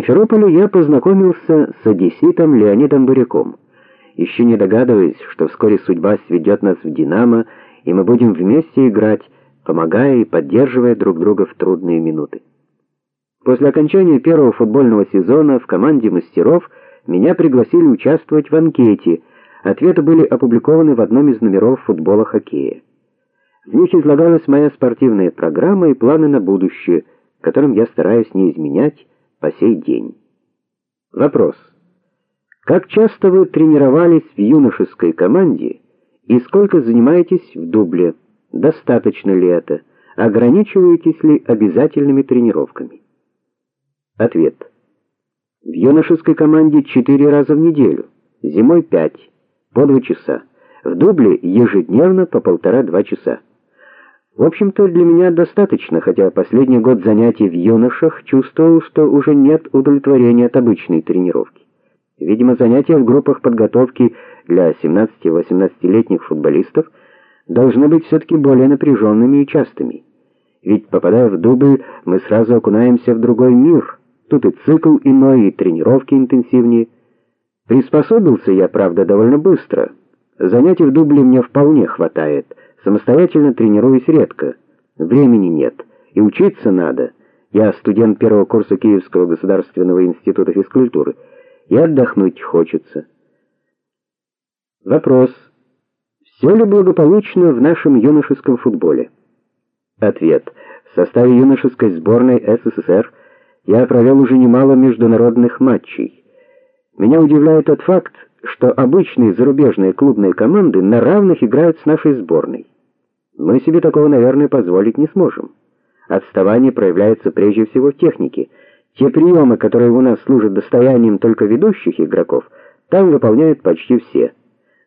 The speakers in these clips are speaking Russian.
Симферополе я познакомился с одесситом Леонидом Буряком. Еще не догадываясь, что вскоре судьба сведет нас в Динамо, и мы будем вместе играть, помогая и поддерживая друг друга в трудные минуты. После окончания первого футбольного сезона в команде мастеров меня пригласили участвовать в анкете. Ответы были опубликованы в одном из номеров футбола хоккея. В них излагалась моя спортивная программа и планы на будущее, которым я стараюсь не изменять по сей день. Вопрос: Как часто вы тренировались в юношеской команде и сколько занимаетесь в дубле? Достаточно ли это? Ограничиваетесь ли обязательными тренировками? Ответ. В юношеской команде четыре раза в неделю, зимой пять, по два часа. В дубле ежедневно по полтора-два часа. В общем-то, для меня достаточно, хотя последний год занятий в юношах чувствовал, что уже нет удовлетворения от обычной тренировки. Видимо, занятия в группах подготовки для 17-18-летних футболистов должны быть все таки более напряженными и частыми. Ведь попадая в дубль, мы сразу окунаемся в другой мир. Тут и цикл иной, и тренировки интенсивнее. Приспособился я, правда, довольно быстро. Занятий в дубле мне вполне хватает. Самостоятельно тренируюсь редко. Времени нет, и учиться надо. Я студент первого курса Киевского государственного института физкультуры. И отдохнуть хочется. Вопрос: все ли благополучно в нашем юношеском футболе? Ответ: в составе юношеской сборной СССР я провел уже немало международных матчей. Меня удивляет тот факт, что обычные зарубежные клубные команды на равных играют с нашей сборной. Мы себе такого, наверное, позволить не сможем. Отставание проявляется прежде всего в технике. Те приемы, которые у нас служат достоянием только ведущих игроков, там выполняют почти все.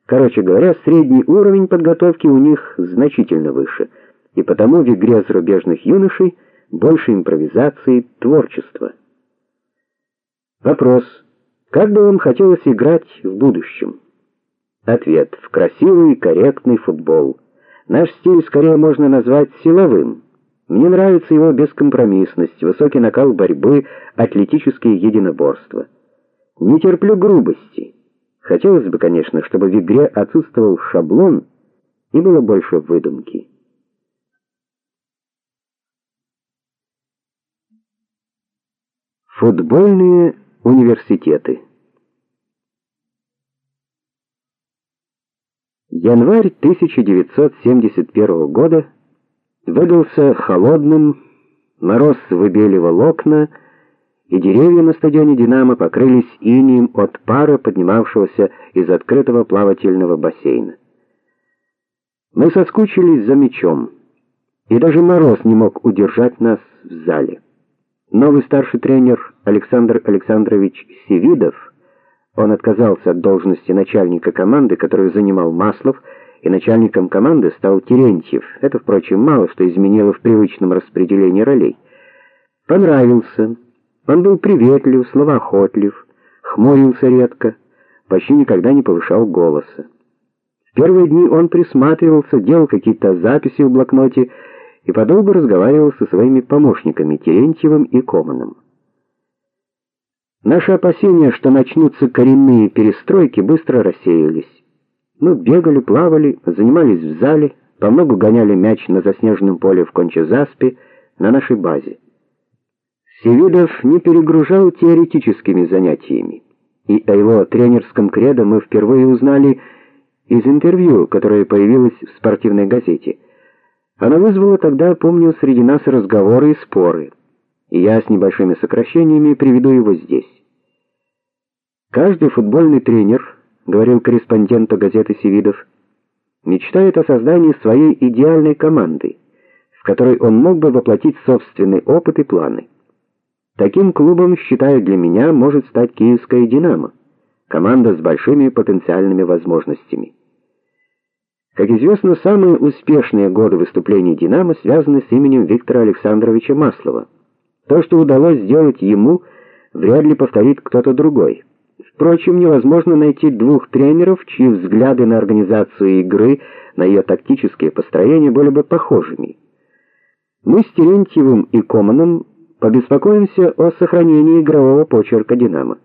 Короче говоря, средний уровень подготовки у них значительно выше, и потому в игре зарубежных юношей больше импровизации, творчества. Вопрос: как бы вам хотелось играть в будущем? Ответ: в красивый корректный футбол. Наш стиль скорее можно назвать силовым. Мне нравится его бескомпромиссность, высокий накал борьбы, атлетические единоборства. Не терплю грубости. Хотелось бы, конечно, чтобы в игре отсутствовал шаблон и было больше выдумки. Футбольные университеты. Январь 1971 года выдался холодным, мороз выбеливал окна, и деревья на стадионе Динамо покрылись инеем от пара, поднимавшегося из открытого плавательного бассейна. Мы соскучились за мячом, и даже мороз не мог удержать нас в зале. Новый старший тренер Александр Александрович Севидов, он отказался от должности начальника команды, которую занимал Маслов, и начальником команды стал Терентьев. Это, впрочем, мало что изменило в привычном распределении ролей. Понравился. Он был приветлив, словоохотлив, хмурился редко, почти никогда не повышал голоса. В первые дни он присматривался, делал какие-то записи в блокноте, и подолгу разговаривал со своими помощниками Терентьевым и Команом. Наши опасения, что начнутся коренные перестройки, быстро рассеялись. Мы бегали, плавали, занимались в зале, помногу гоняли мяч на заснеженном поле в Конче-Заспе на нашей базе. Севидов не перегружал теоретическими занятиями, и о его тренерском кредо мы впервые узнали из интервью, которое появилось в спортивной газете. Она вызвала тогда, помню, среди нас разговоры и споры. И я с небольшими сокращениями приведу его здесь. Каждый футбольный тренер, говорил корреспонденту газеты Севидов, мечтает о создании своей идеальной команды, в которой он мог бы воплотить собственный опыт и планы. Таким клубом, считаю, для меня может стать Киевская Динамо, команда с большими потенциальными возможностями. Как известно, самые успешные годы выступлений Динамо связаны с именем Виктора Александровича Маслова. То, что удалось сделать ему, вряд ли повторит кто-то другой. Впрочем, невозможно найти двух тренеров, чьи взгляды на организацию игры, на ее тактические построения были бы похожими. Мы с Терентьевым и Команом Побеспокоимся о сохранении игрового почерка «Динамо».